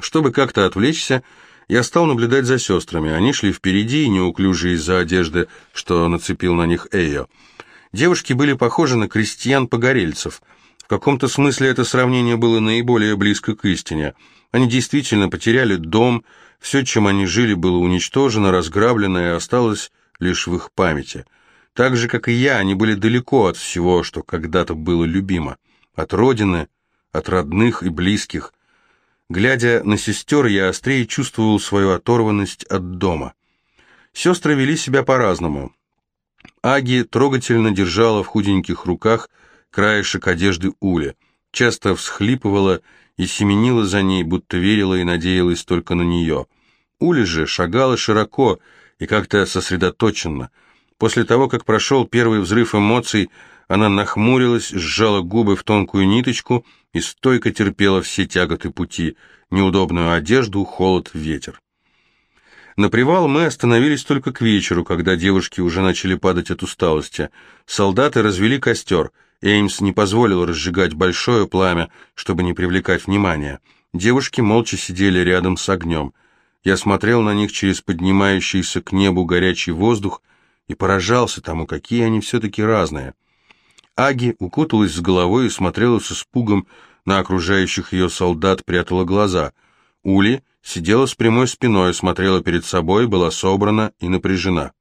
Чтобы как-то отвлечься, я стал наблюдать за сестрами. Они шли впереди, неуклюжие из-за одежды, что нацепил на них Эйо. Девушки были похожи на крестьян-погорельцев. В каком-то смысле это сравнение было наиболее близко к истине. Они действительно потеряли дом, все, чем они жили, было уничтожено, разграблено и осталось лишь в их памяти. Так же, как и я, они были далеко от всего, что когда-то было любимо. От родины, от родных и близких. Глядя на сестер, я острее чувствовал свою оторванность от дома. Сестры вели себя по-разному. Аги трогательно держала в худеньких руках краешек одежды Ули, часто всхлипывала и семенила за ней, будто верила и надеялась только на нее. Ули же шагала широко и как-то сосредоточенно. После того, как прошел первый взрыв эмоций, она нахмурилась, сжала губы в тонкую ниточку и стойко терпела все тяготы пути, неудобную одежду, холод, ветер. На привал мы остановились только к вечеру, когда девушки уже начали падать от усталости. Солдаты развели костер. Эймс не позволил разжигать большое пламя, чтобы не привлекать внимания. Девушки молча сидели рядом с огнем. Я смотрел на них через поднимающийся к небу горячий воздух и поражался тому, какие они все-таки разные. Аги укуталась с головой и смотрела с испугом на окружающих ее солдат, прятала глаза. Ули сидела с прямой спиной, смотрела перед собой, была собрана и напряжена.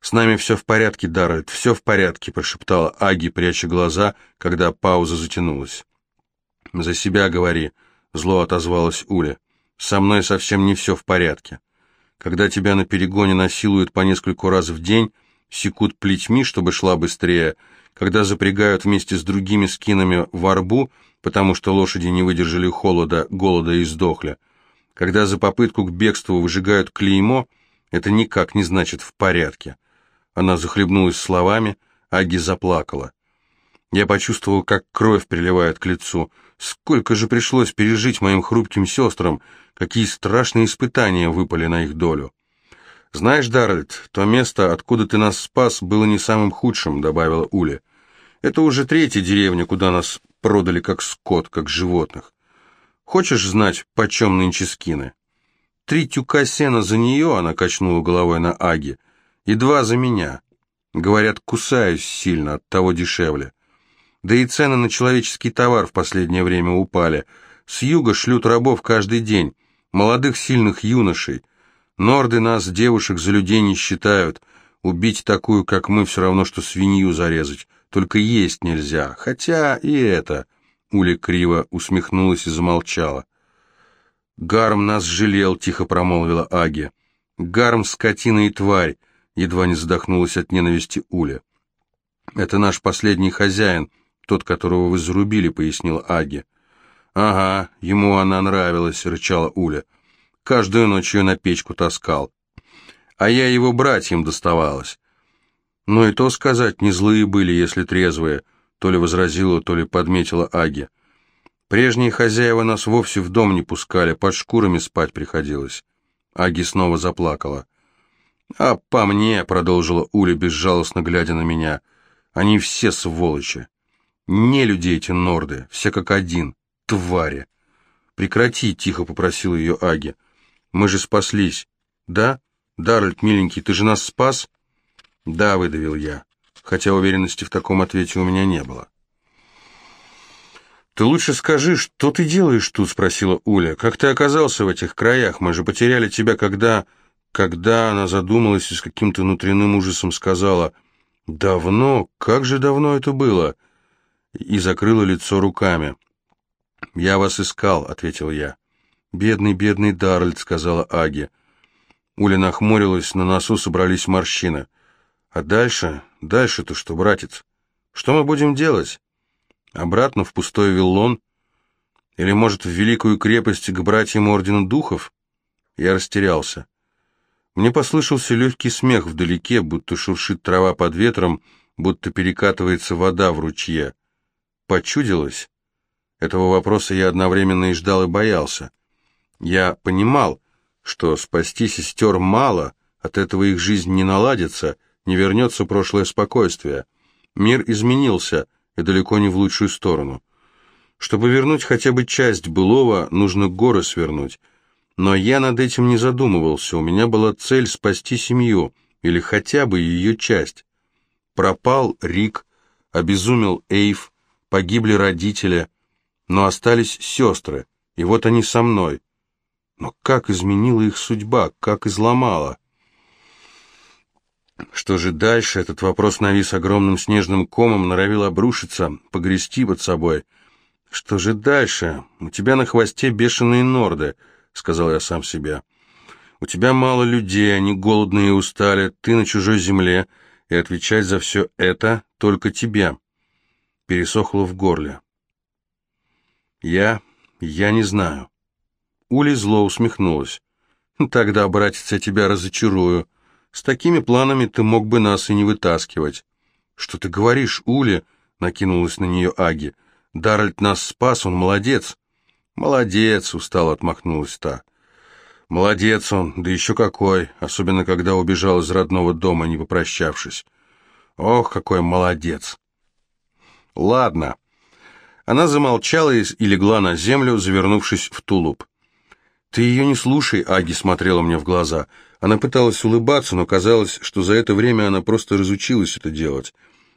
«С нами все в порядке, Даррельд, все в порядке», — прошептала Аги, пряча глаза, когда пауза затянулась. «За себя говори», — зло отозвалась Уля. «Со мной совсем не все в порядке. Когда тебя на перегоне насилуют по нескольку раз в день, секут плетьми, чтобы шла быстрее, когда запрягают вместе с другими скинами в арбу, потому что лошади не выдержали холода, голода и сдохли, когда за попытку к бегству выжигают клеймо, это никак не значит «в порядке». Она захлебнулась словами, Аги заплакала. Я почувствовал, как кровь приливает к лицу. Сколько же пришлось пережить моим хрупким сестрам, какие страшные испытания выпали на их долю. «Знаешь, Даррельд, то место, откуда ты нас спас, было не самым худшим», — добавила Уля. «Это уже третья деревня, куда нас продали как скот, как животных. Хочешь знать, почем нынче скины? Три тюка сена за нее, она качнула головой на Аги, и два за меня. Говорят, кусаюсь сильно, от того дешевле. Да и цены на человеческий товар в последнее время упали. С юга шлют рабов каждый день, молодых сильных юношей. Норды нас, девушек, за людей не считают. Убить такую, как мы, все равно, что свинью зарезать. Только есть нельзя. Хотя и это... Уля криво усмехнулась и замолчала. «Гарм нас жалел», — тихо промолвила Аги. «Гарм — скотина и тварь», — едва не задохнулась от ненависти Уля. «Это наш последний хозяин, тот, которого вы зарубили», — пояснила Аги. «Ага, ему она нравилась», — рычала Уля. «Каждую ночь ее на печку таскал. А я его братьям доставалась. Ну и то сказать, не злые были, если трезвые» то ли возразила, то ли подметила Аги. Прежние хозяева нас вовсе в дом не пускали, под шкурами спать приходилось. Аги снова заплакала. «А по мне», — продолжила Уля, безжалостно глядя на меня, — «они все сволочи. Не люди эти норды, все как один, твари». «Прекрати», — тихо попросил ее Аги. «Мы же спаслись». «Да? Даральд, миленький, ты же нас спас?» «Да», — выдавил я хотя уверенности в таком ответе у меня не было. «Ты лучше скажи, что ты делаешь тут?» — спросила Уля. «Как ты оказался в этих краях? Мы же потеряли тебя, когда...» Когда она задумалась и с каким-то внутренним ужасом сказала «Давно? Как же давно это было?» и закрыла лицо руками. «Я вас искал», — ответил я. «Бедный, бедный Дарльд», — сказала Аги. Уля нахмурилась, на носу собрались морщины. А дальше, дальше-то что, братец? Что мы будем делать? Обратно в пустой виллон? Или, может, в великую крепость к братьям Ордена Духов? Я растерялся. Мне послышался легкий смех вдалеке, будто шуршит трава под ветром, будто перекатывается вода в ручье. Почудилось? Этого вопроса я одновременно и ждал, и боялся. Я понимал, что спасти сестер мало, от этого их жизнь не наладится, не вернется прошлое спокойствие. Мир изменился, и далеко не в лучшую сторону. Чтобы вернуть хотя бы часть былого, нужно горы свернуть. Но я над этим не задумывался, у меня была цель спасти семью, или хотя бы ее часть. Пропал Рик, обезумел Эйв, погибли родители, но остались сестры, и вот они со мной. Но как изменила их судьба, как изломала? Что же дальше? Этот вопрос навис огромным снежным комом, норовил обрушиться, погрести под собой. Что же дальше? У тебя на хвосте бешеные норды, сказал я сам себе. У тебя мало людей, они голодные и устали, ты на чужой земле, и отвечать за все это только тебе. Пересохло в горле. Я... я не знаю. Ули зло усмехнулась. Тогда, братец, я тебя разочарую. С такими планами ты мог бы нас и не вытаскивать. Что ты говоришь, Ули? Накинулась на нее Аги. Даральд нас спас, он молодец. Молодец, устало отмахнулась та. Молодец он, да еще какой, особенно когда убежал из родного дома, не попрощавшись. Ох, какой молодец. Ладно. Она замолчала и легла на землю, завернувшись в тулуп. «Ты ее не слушай», — Аги смотрела мне в глаза. Она пыталась улыбаться, но казалось, что за это время она просто разучилась это делать.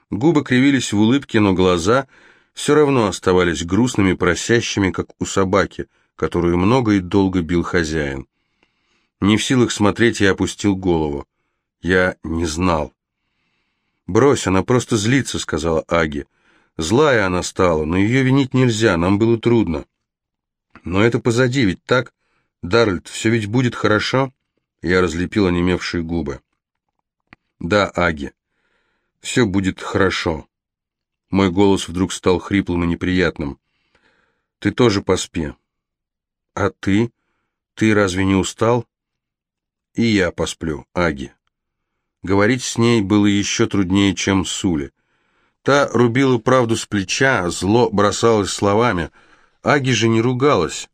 Губы кривились в улыбке, но глаза все равно оставались грустными, просящими, как у собаки, которую много и долго бил хозяин. Не в силах смотреть, я опустил голову. Я не знал. «Брось, она просто злится», — сказала Аги. «Злая она стала, но ее винить нельзя, нам было трудно». «Но это позади, ведь так? Даральд, все ведь будет хорошо?» Я разлепил онемевшие губы. «Да, Аги, все будет хорошо». Мой голос вдруг стал хриплым и неприятным. «Ты тоже поспи». «А ты? Ты разве не устал?» И я посплю, Аги. Говорить с ней было еще труднее, чем с Ули. Та рубила правду с плеча, зло бросалось словами. Аги же не ругалась.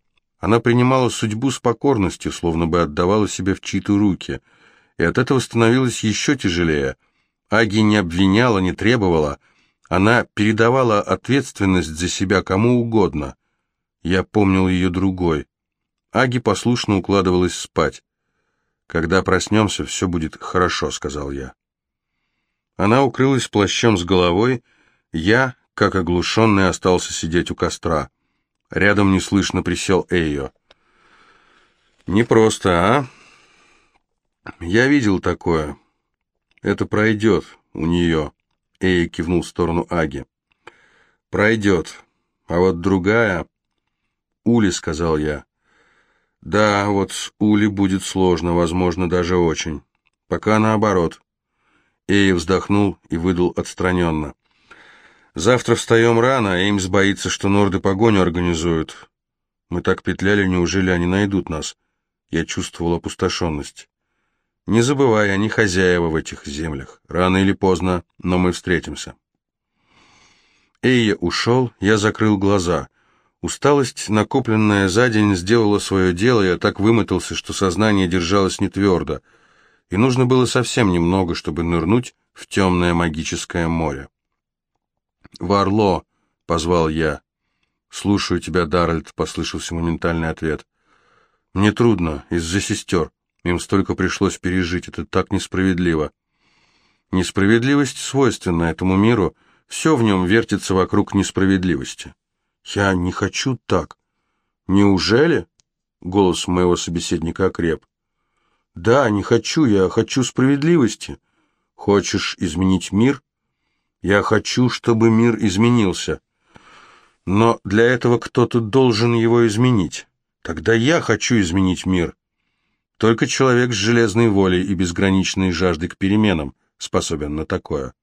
Она принимала судьбу с покорностью, словно бы отдавала себя в чьи-то руки. И от этого становилось еще тяжелее. Аги не обвиняла, не требовала. Она передавала ответственность за себя кому угодно. Я помнил ее другой. Аги послушно укладывалась спать. «Когда проснемся, все будет хорошо», — сказал я. Она укрылась плащом с головой, я, как оглушенный, остался сидеть у костра. Рядом неслышно присел Эйо. «Непросто, а?» «Я видел такое. Это пройдет у нее», — Эйо кивнул в сторону Аги. «Пройдет. А вот другая...» «Ули», — сказал я. Да, вот с Ули будет сложно, возможно, даже очень. Пока наоборот. Эй вздохнул и выдал отстраненно. Завтра встаем рано, Эймс боится, что норды погоню организуют. Мы так петляли, неужели они найдут нас? Я чувствовал опустошенность. Не забывай, они хозяева в этих землях. Рано или поздно, но мы встретимся. Эйя ушел, я закрыл глаза. Усталость, накопленная за день, сделала свое дело, я так вымотался, что сознание держалось не твердо, и нужно было совсем немного, чтобы нырнуть в темное магическое море. «Варло!» — позвал я. «Слушаю тебя, Даральд», — послышался моментальный ответ. «Мне трудно, из-за сестер. Им столько пришлось пережить, это так несправедливо». Несправедливость свойственна этому миру, все в нем вертится вокруг несправедливости. «Я не хочу так». «Неужели?» — голос моего собеседника окреп. «Да, не хочу, я хочу справедливости». «Хочешь изменить мир?» «Я хочу, чтобы мир изменился». «Но для этого кто-то должен его изменить. Тогда я хочу изменить мир». Только человек с железной волей и безграничной жаждой к переменам способен на такое.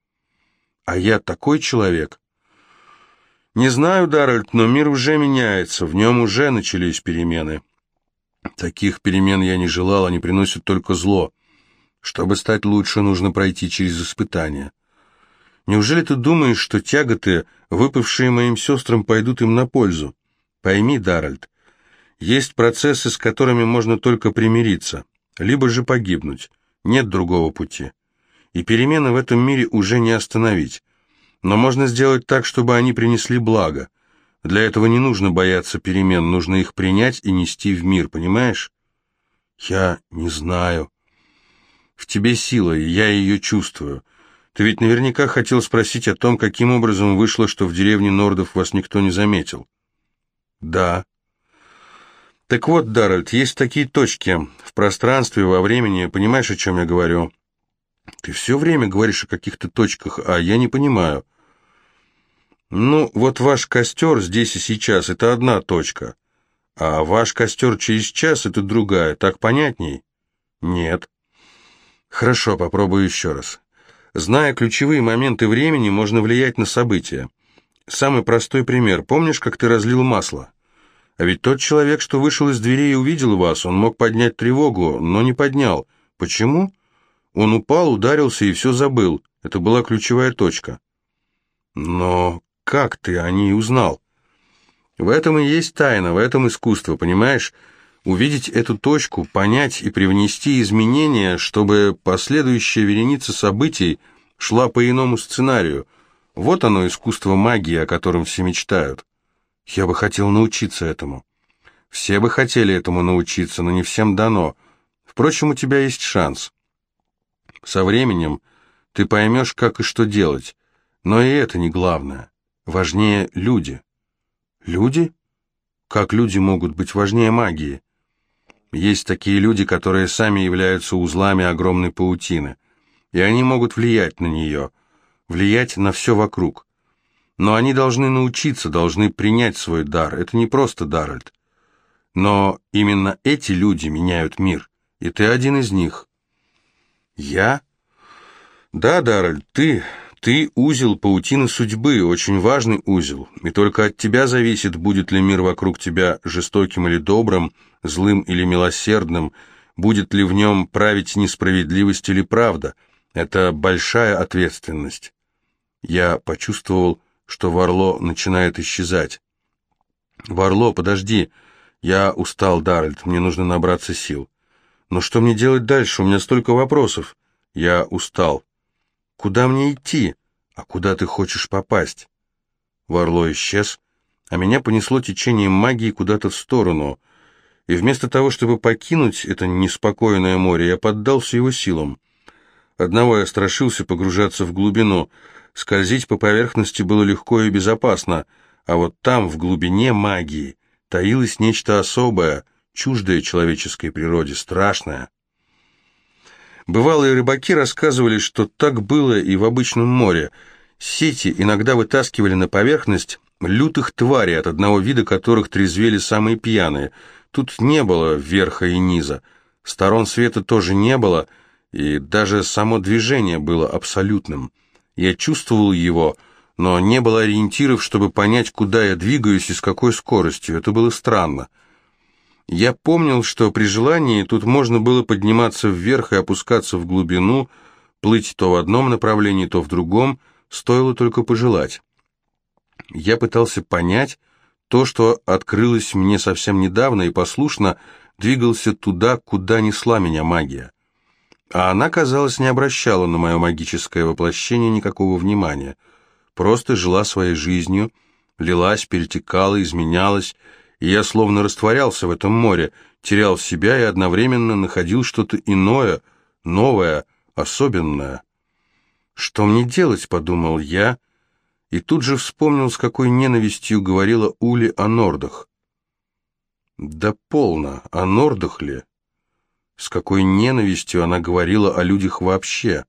А я такой человек, не знаю, Даральд, но мир уже меняется, в нем уже начались перемены. Таких перемен я не желал, они приносят только зло. Чтобы стать лучше, нужно пройти через испытания. Неужели ты думаешь, что тяготы, выпавшие моим сестрам, пойдут им на пользу? Пойми, Даральд, есть процессы, с которыми можно только примириться, либо же погибнуть. Нет другого пути. И перемены в этом мире уже не остановить но можно сделать так, чтобы они принесли благо. Для этого не нужно бояться перемен, нужно их принять и нести в мир, понимаешь? Я не знаю. В тебе сила, и я ее чувствую. Ты ведь наверняка хотел спросить о том, каким образом вышло, что в деревне Нордов вас никто не заметил. Да. Так вот, Даральд, есть такие точки в пространстве, во времени, понимаешь, о чем я говорю? Ты все время говоришь о каких-то точках, а я не понимаю. Ну, вот ваш костер здесь и сейчас — это одна точка, а ваш костер через час — это другая, так понятней? Нет. Хорошо, попробую еще раз. Зная ключевые моменты времени, можно влиять на события. Самый простой пример. Помнишь, как ты разлил масло? А ведь тот человек, что вышел из дверей и увидел вас, он мог поднять тревогу, но не поднял. Почему? Он упал, ударился и все забыл. Это была ключевая точка. Но как ты о ней узнал? В этом и есть тайна, в этом искусство, понимаешь? Увидеть эту точку, понять и привнести изменения, чтобы последующая вереница событий шла по иному сценарию. Вот оно искусство магии, о котором все мечтают. Я бы хотел научиться этому. Все бы хотели этому научиться, но не всем дано. Впрочем, у тебя есть шанс. Со временем ты поймешь, как и что делать. Но и это не главное. Важнее люди. Люди? Как люди могут быть важнее магии? Есть такие люди, которые сами являются узлами огромной паутины, и они могут влиять на нее, влиять на все вокруг. Но они должны научиться, должны принять свой дар. Это не просто Даральд. Но именно эти люди меняют мир, и ты один из них. Я? Да, Даральд, ты. Ты узел паутины судьбы, очень важный узел, и только от тебя зависит, будет ли мир вокруг тебя жестоким или добрым, злым или милосердным, будет ли в нем править несправедливость или правда. Это большая ответственность. Я почувствовал, что Варло начинает исчезать. «Варло, подожди. Я устал, Даральд, мне нужно набраться сил. Но что мне делать дальше? У меня столько вопросов. Я устал». Куда мне идти? А куда ты хочешь попасть? Варло исчез, а меня понесло течением магии куда-то в сторону. И вместо того, чтобы покинуть это неспокойное море, я поддался его силам. Одного я страшился погружаться в глубину. Скользить по поверхности было легко и безопасно, а вот там, в глубине магии, таилось нечто особое, чуждое человеческой природе, страшное. Бывалые рыбаки рассказывали, что так было и в обычном море. Сети иногда вытаскивали на поверхность лютых тварей, от одного вида которых трезвели самые пьяные. Тут не было верха и низа. Сторон света тоже не было, и даже само движение было абсолютным. Я чувствовал его, но не было ориентиров, чтобы понять, куда я двигаюсь и с какой скоростью. Это было странно. Я помнил, что при желании тут можно было подниматься вверх и опускаться в глубину, плыть то в одном направлении, то в другом, стоило только пожелать. Я пытался понять то, что открылось мне совсем недавно, и послушно двигался туда, куда несла меня магия. А она, казалось, не обращала на мое магическое воплощение никакого внимания, просто жила своей жизнью, лилась, перетекала, изменялась, и я словно растворялся в этом море, терял себя и одновременно находил что-то иное, новое, особенное. «Что мне делать?» — подумал я, и тут же вспомнил, с какой ненавистью говорила Ули о Нордах. Да полно, о Нордах ли? С какой ненавистью она говорила о людях вообще?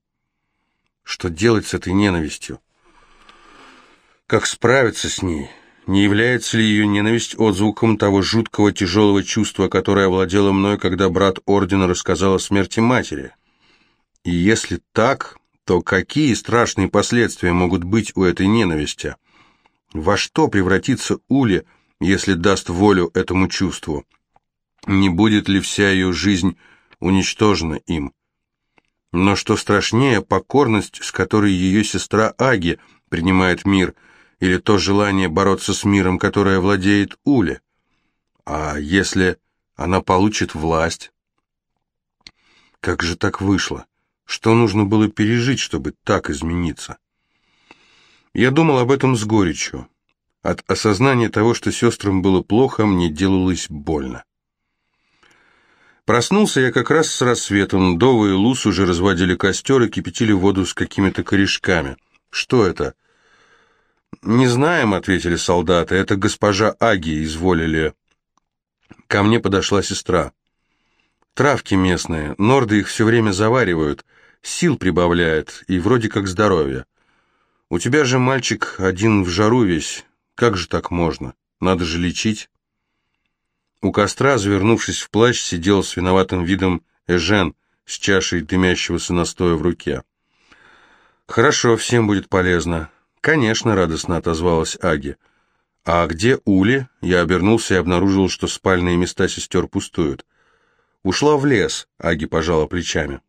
Что делать с этой ненавистью? Как справиться с ней?» Не является ли ее ненависть отзвуком того жуткого тяжелого чувства, которое овладело мной, когда брат Ордена рассказал о смерти матери? И если так, то какие страшные последствия могут быть у этой ненависти? Во что превратится Ули, если даст волю этому чувству? Не будет ли вся ее жизнь уничтожена им? Но что страшнее, покорность, с которой ее сестра Аги принимает мир – или то желание бороться с миром, которое владеет Уле? А если она получит власть? Как же так вышло? Что нужно было пережить, чтобы так измениться? Я думал об этом с горечью. От осознания того, что сестрам было плохо, мне делалось больно. Проснулся я как раз с рассветом. Дова и Лус уже разводили костер и кипятили воду с какими-то корешками. Что это? «Не знаем», — ответили солдаты. «Это госпожа Аги изволили». Ко мне подошла сестра. «Травки местные, норды их все время заваривают, сил прибавляет и вроде как здоровье. У тебя же мальчик один в жару весь, как же так можно? Надо же лечить». У костра, завернувшись в плащ, сидел с виноватым видом Эжен с чашей дымящегося настоя в руке. «Хорошо, всем будет полезно». «Конечно», — радостно отозвалась Аги. «А где Ули?» Я обернулся и обнаружил, что спальные места сестер пустуют. «Ушла в лес», — Аги пожала плечами.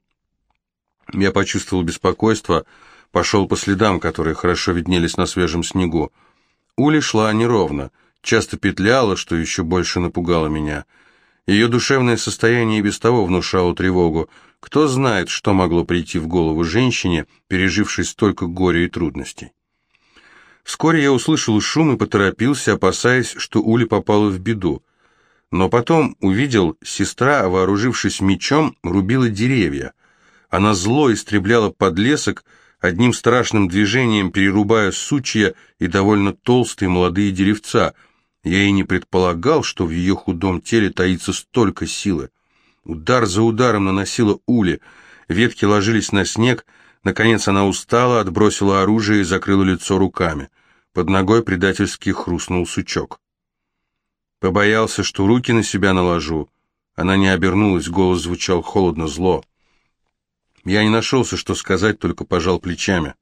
Я почувствовал беспокойство, пошел по следам, которые хорошо виднелись на свежем снегу. Ули шла неровно — часто петляла, что еще больше напугало меня. Ее душевное состояние и без того внушало тревогу. Кто знает, что могло прийти в голову женщине, пережившей столько горя и трудностей. Вскоре я услышал шум и поторопился, опасаясь, что Уля попала в беду. Но потом увидел, сестра, вооружившись мечом, рубила деревья. Она зло истребляла подлесок, одним страшным движением перерубая сучья и довольно толстые молодые деревца — я и не предполагал, что в ее худом теле таится столько силы. Удар за ударом наносила ули, ветки ложились на снег, наконец она устала, отбросила оружие и закрыла лицо руками. Под ногой предательски хрустнул сучок. Побоялся, что руки на себя наложу. Она не обернулась, голос звучал холодно, зло. Я не нашелся, что сказать, только пожал плечами.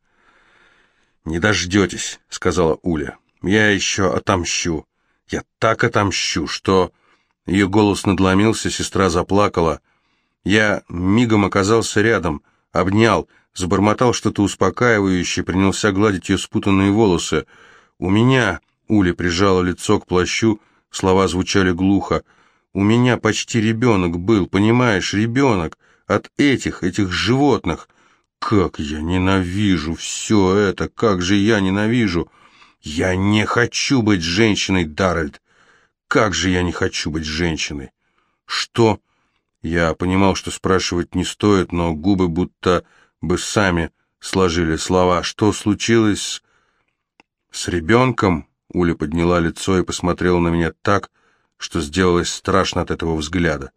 «Не дождетесь», — сказала Уля. «Я еще отомщу. Я так отомщу, что...» Ее голос надломился, сестра заплакала. Я мигом оказался рядом, обнял, забормотал что-то успокаивающее, принялся гладить ее спутанные волосы. «У меня...» — Уля прижала лицо к плащу, слова звучали глухо. «У меня почти ребенок был, понимаешь, ребенок от этих, этих животных. Как я ненавижу все это, как же я ненавижу!» «Я не хочу быть женщиной, Даррельд! Как же я не хочу быть женщиной!» «Что?» Я понимал, что спрашивать не стоит, но губы будто бы сами сложили слова. «Что случилось с... ребенком?» Уля подняла лицо и посмотрела на меня так, что сделалось страшно от этого взгляда.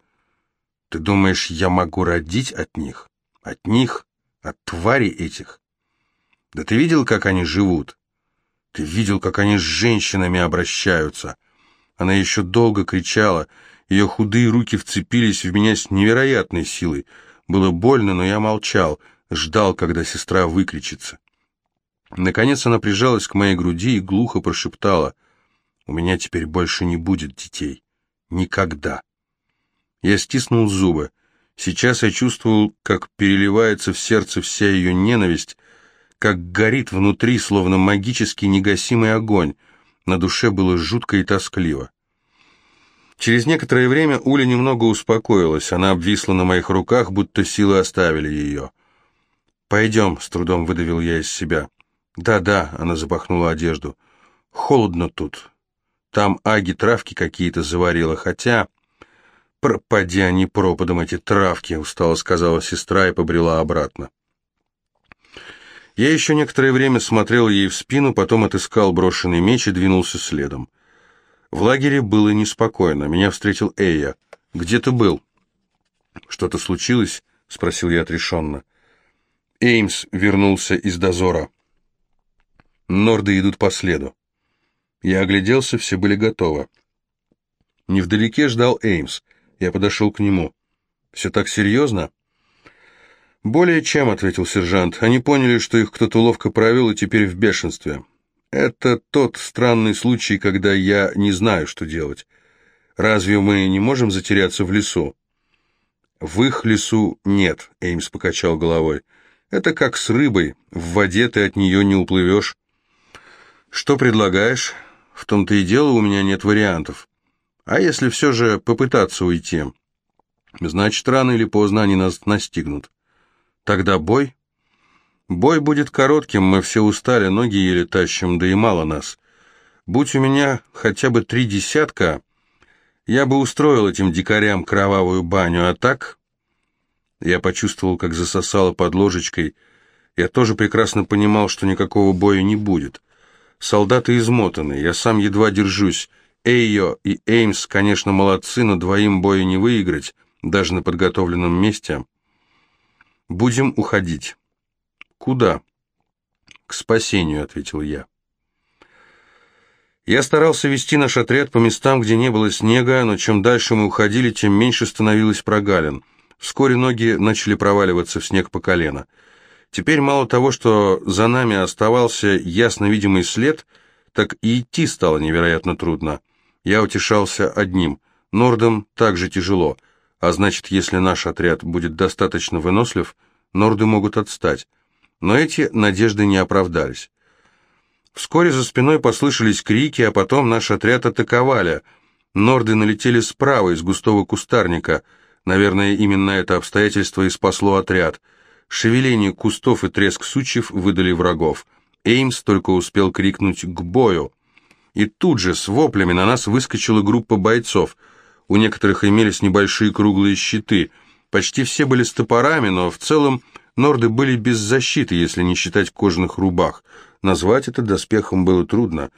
«Ты думаешь, я могу родить от них? От них? От твари этих? Да ты видел, как они живут? Ты видел, как они с женщинами обращаются?» Она еще долго кричала. Ее худые руки вцепились в меня с невероятной силой. Было больно, но я молчал, ждал, когда сестра выкричится. Наконец она прижалась к моей груди и глухо прошептала, «У меня теперь больше не будет детей. Никогда». Я стиснул зубы. Сейчас я чувствовал, как переливается в сердце вся ее ненависть, как горит внутри, словно магический негасимый огонь. На душе было жутко и тоскливо. Через некоторое время Уля немного успокоилась. Она обвисла на моих руках, будто силы оставили ее. «Пойдем», — с трудом выдавил я из себя. «Да-да», — она запахнула одежду. «Холодно тут. Там Аги травки какие-то заварила, хотя...» «Пропади они пропадом, эти травки», — устало сказала сестра и побрела обратно. Я еще некоторое время смотрел ей в спину, потом отыскал брошенный меч и двинулся следом. В лагере было неспокойно. Меня встретил Эйя. «Где ты был?» «Что-то случилось?» — спросил я отрешенно. Эймс вернулся из дозора. Норды идут по следу. Я огляделся, все были готовы. Невдалеке ждал Эймс. Я подошел к нему. «Все так серьезно?» «Более чем», — ответил сержант. «Они поняли, что их кто-то ловко провел и теперь в бешенстве. Это тот странный случай, когда я не знаю, что делать. Разве мы не можем затеряться в лесу?» «В их лесу нет», — Эймс покачал головой. «Это как с рыбой. В воде ты от нее не уплывешь». «Что предлагаешь?» «В том-то и дело у меня нет вариантов. А если все же попытаться уйти?» «Значит, рано или поздно они нас настигнут». Тогда бой? Бой будет коротким, мы все устали, ноги еле тащим, да и мало нас. Будь у меня хотя бы три десятка, я бы устроил этим дикарям кровавую баню, а так... Я почувствовал, как засосало под ложечкой. Я тоже прекрасно понимал, что никакого боя не будет. Солдаты измотаны, я сам едва держусь. Эйо и Эймс, конечно, молодцы, но двоим боя не выиграть, даже на подготовленном месте. Будем уходить. Куда? К спасению, ответил я. Я старался вести наш отряд по местам, где не было снега, но чем дальше мы уходили, тем меньше становилось прогалин. Вскоре ноги начали проваливаться в снег по колено. Теперь мало того, что за нами оставался ясно видимый след, так и идти стало невероятно трудно. Я утешался одним. Нордам также тяжело, а значит, если наш отряд будет достаточно вынослив, норды могут отстать. Но эти надежды не оправдались. Вскоре за спиной послышались крики, а потом наш отряд атаковали. Норды налетели справа из густого кустарника. Наверное, именно это обстоятельство и спасло отряд. Шевеление кустов и треск сучьев выдали врагов. Эймс только успел крикнуть «к бою!». И тут же с воплями на нас выскочила группа бойцов. У некоторых имелись небольшие круглые щиты. Почти все были с топорами, но в целом норды были без защиты, если не считать кожаных рубах. Назвать это доспехом было трудно.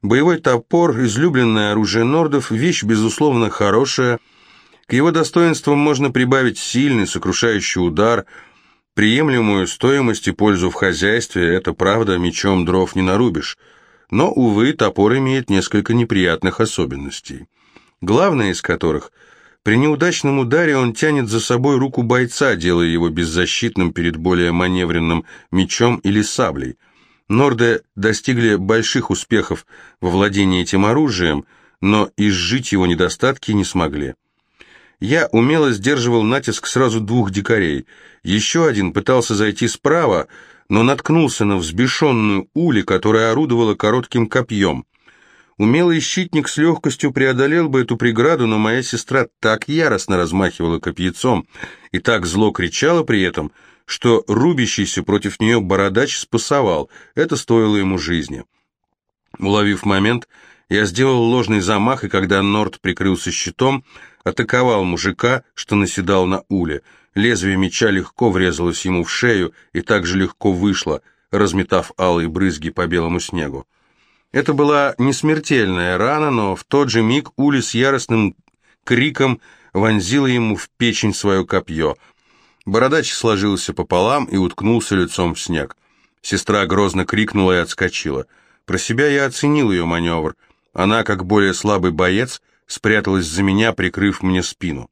Боевой топор, излюбленное оружие нордов, вещь, безусловно, хорошая. К его достоинствам можно прибавить сильный, сокрушающий удар, приемлемую стоимость и пользу в хозяйстве, это правда, мечом дров не нарубишь. Но, увы, топор имеет несколько неприятных особенностей. Главное из которых – при неудачном ударе он тянет за собой руку бойца, делая его беззащитным перед более маневренным мечом или саблей – Норды достигли больших успехов во владении этим оружием, но изжить его недостатки не смогли. Я умело сдерживал натиск сразу двух дикарей. Еще один пытался зайти справа, но наткнулся на взбешенную ули, которая орудовала коротким копьем. Умелый щитник с легкостью преодолел бы эту преграду, но моя сестра так яростно размахивала копьецом и так зло кричала при этом, что рубящийся против нее бородач спасовал, это стоило ему жизни. Уловив момент, я сделал ложный замах, и когда Норд прикрылся щитом, атаковал мужика, что наседал на уле. Лезвие меча легко врезалось ему в шею и также легко вышло, разметав алые брызги по белому снегу. Это была не смертельная рана, но в тот же миг Ули с яростным криком вонзила ему в печень свое копье — Бородач сложился пополам и уткнулся лицом в снег. Сестра грозно крикнула и отскочила. Про себя я оценил ее маневр. Она, как более слабый боец, спряталась за меня, прикрыв мне спину.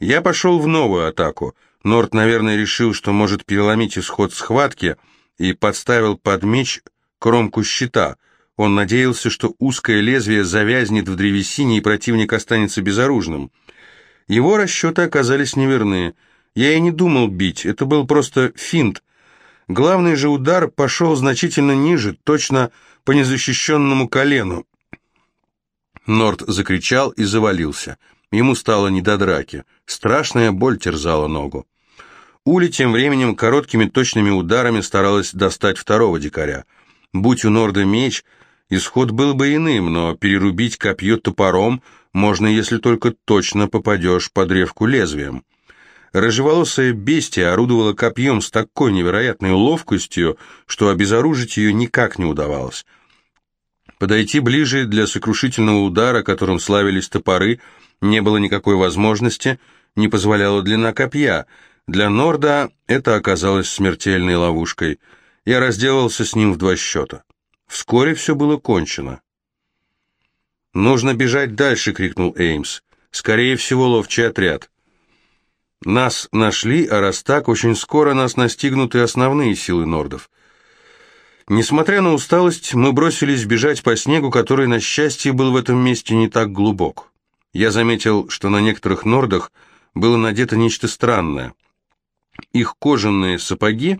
Я пошел в новую атаку. Норт, наверное, решил, что может переломить исход схватки, и подставил под меч кромку щита. Он надеялся, что узкое лезвие завязнет в древесине, и противник останется безоружным. Его расчеты оказались неверны. Я и не думал бить, это был просто финт. Главный же удар пошел значительно ниже, точно по незащищенному колену. Норт закричал и завалился. Ему стало не до драки. Страшная боль терзала ногу. Ули тем временем короткими точными ударами старалась достать второго дикаря. Будь у Норда меч, исход был бы иным, но перерубить копье топором можно, если только точно попадешь по древку лезвием. Рыжеволосая бестия орудовала копьем с такой невероятной ловкостью, что обезоружить ее никак не удавалось. Подойти ближе для сокрушительного удара, которым славились топоры, не было никакой возможности, не позволяла длина копья. Для Норда это оказалось смертельной ловушкой. Я разделался с ним в два счета. Вскоре все было кончено. «Нужно бежать дальше!» — крикнул Эймс. «Скорее всего, ловчий отряд». Нас нашли, а раз так, очень скоро нас настигнут и основные силы нордов. Несмотря на усталость, мы бросились бежать по снегу, который, на счастье, был в этом месте не так глубок. Я заметил, что на некоторых нордах было надето нечто странное. Их кожаные сапоги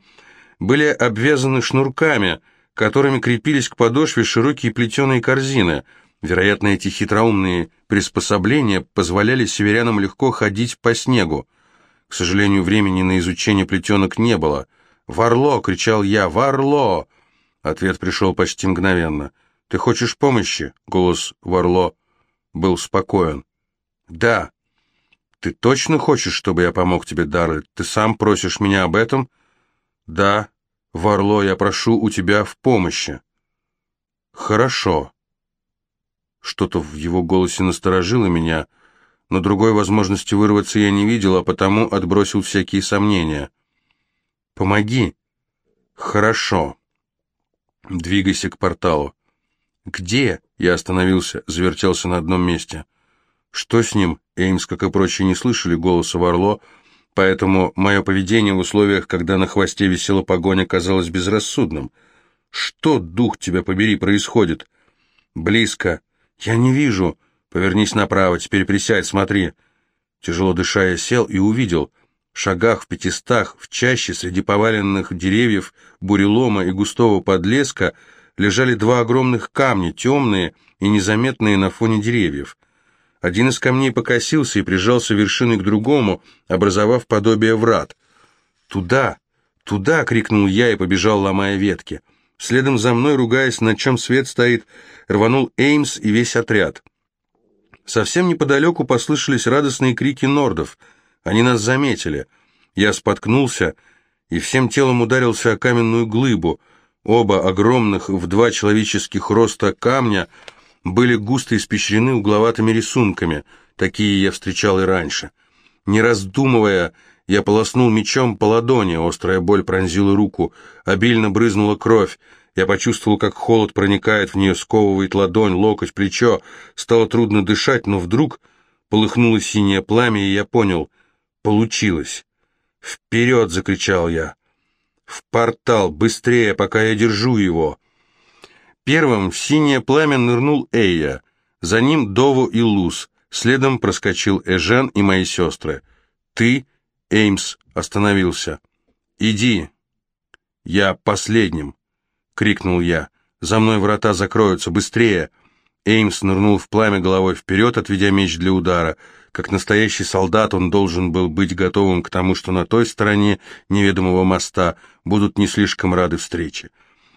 были обвязаны шнурками, которыми крепились к подошве широкие плетеные корзины. Вероятно, эти хитроумные приспособления позволяли северянам легко ходить по снегу. К сожалению, времени на изучение плетенок не было. «Варло!» — кричал я. «Варло!» Ответ пришел почти мгновенно. «Ты хочешь помощи?» — голос Варло был спокоен. «Да». «Ты точно хочешь, чтобы я помог тебе, Даррель? Ты сам просишь меня об этом?» «Да, Варло, я прошу у тебя в помощи». «Хорошо». Что-то в его голосе насторожило меня, но другой возможности вырваться я не видел, а потому отбросил всякие сомнения. «Помоги». «Хорошо». «Двигайся к порталу». «Где?» — я остановился, завертелся на одном месте. «Что с ним?» Эймс, как и прочие, не слышали голоса Варло, поэтому мое поведение в условиях, когда на хвосте висела погоня, казалось безрассудным. «Что, дух тебя побери, происходит?» «Близко. Я не вижу. Повернись направо, теперь присядь, смотри». Тяжело дыша, я сел и увидел. Шагах в пятистах, в чаще, среди поваленных деревьев, бурелома и густого подлеска — лежали два огромных камня, темные и незаметные на фоне деревьев. Один из камней покосился и прижался вершиной к другому, образовав подобие врат. «Туда! Туда!» — крикнул я и побежал, ломая ветки. Следом за мной, ругаясь, на чем свет стоит, рванул Эймс и весь отряд. Совсем неподалеку послышались радостные крики нордов. Они нас заметили. Я споткнулся и всем телом ударился о каменную глыбу — Оба огромных в два человеческих роста камня были густо испещрены угловатыми рисунками. Такие я встречал и раньше. Не раздумывая, я полоснул мечом по ладони, острая боль пронзила руку, обильно брызнула кровь. Я почувствовал, как холод проникает в нее, сковывает ладонь, локоть, плечо. Стало трудно дышать, но вдруг полыхнуло синее пламя, и я понял — получилось. «Вперед!» — закричал я. «В портал! Быстрее, пока я держу его!» Первым в синее пламя нырнул Эйя, за ним Дову и Луз, следом проскочил Эжен и мои сестры. «Ты, Эймс, остановился. Иди!» «Я последним!» — крикнул я. «За мной врата закроются! Быстрее!» Эймс нырнул в пламя головой вперед, отведя меч для удара — как настоящий солдат он должен был быть готовым к тому, что на той стороне неведомого моста будут не слишком рады встрече.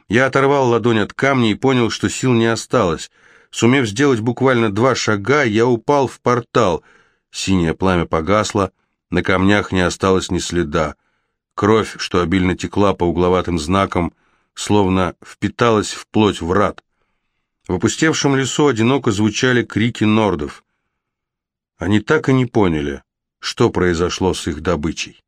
Я оторвал ладонь от камня и понял, что сил не осталось. Сумев сделать буквально два шага, я упал в портал. Синее пламя погасло, на камнях не осталось ни следа. Кровь, что обильно текла по угловатым знакам, словно впиталась в плоть врат. В опустевшем лесу одиноко звучали крики нордов. Они так и не поняли, что произошло с их добычей.